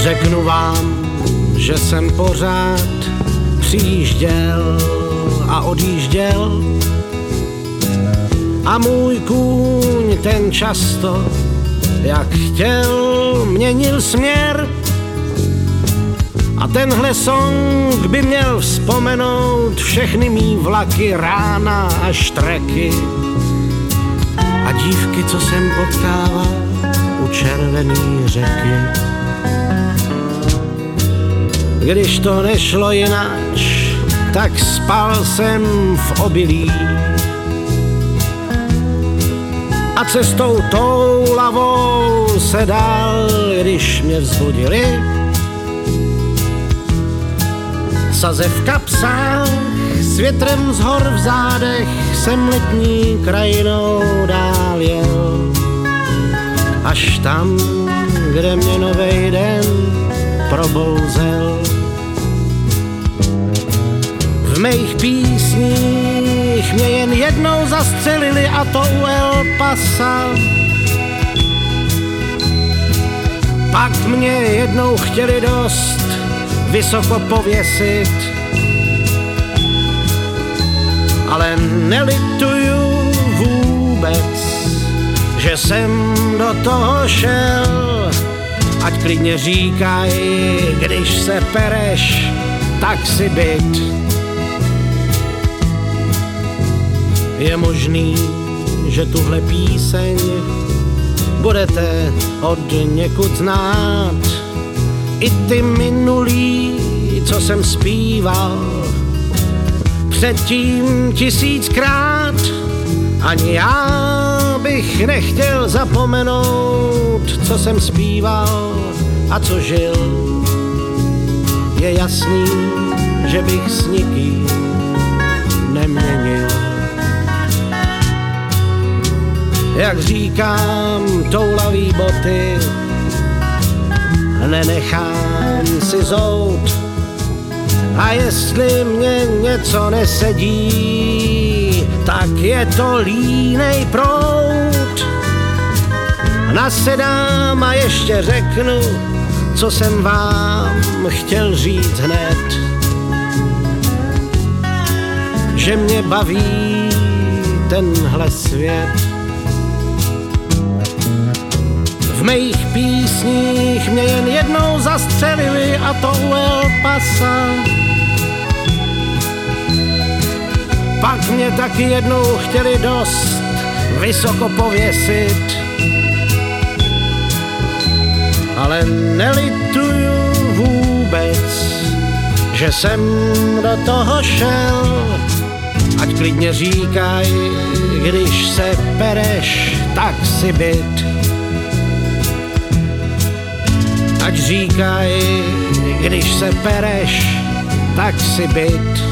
Řeknu vám, že jsem pořád přijížděl a odjížděl a můj kůň ten často, jak chtěl, měnil směr. A tenhle song by měl vzpomenout všechny mý vlaky, rána a štreky a dívky, co jsem potkával u červený řeky. Když to nešlo jináč, tak spal jsem v obilí a cestou tou lavou se dál, když mě vzbudili. Saze v kapsách, s větrem z hor v zádech, jsem letní krajinou dál jel. Až tam, kde mě novej den probouzel. V mých písních mě jen jednou zastřelili a to u El Pasa. Pak mě jednou chtěli dost vysoko pověsit, ale nelituju vůbec, že jsem do toho šel. Ať klidně říkaj, když se pereš, tak si byt. Je možný, že tuhle píseň budete od někud znát. I ty minulý, co jsem zpíval, předtím tisíckrát. Ani já bych nechtěl zapomenout, co jsem zpíval a co žil. Je jasný, že bych s nikým neměnil. Jak říkám, toulavý boty nenechám si zout. A jestli mě něco nesedí, tak je to línej prout. Nasedám a ještě řeknu, co jsem vám chtěl říct hned. Že mě baví tenhle svět. V mých písních mě jen jednou zastřelili a to u El Pasa. Pak mě taky jednou chtěli dost vysoko pověsit. Ale nelituju vůbec, že jsem do toho šel. Ať klidně říkaj, když se pereš, tak si byt ať říkaj, když se pereš, tak si byt.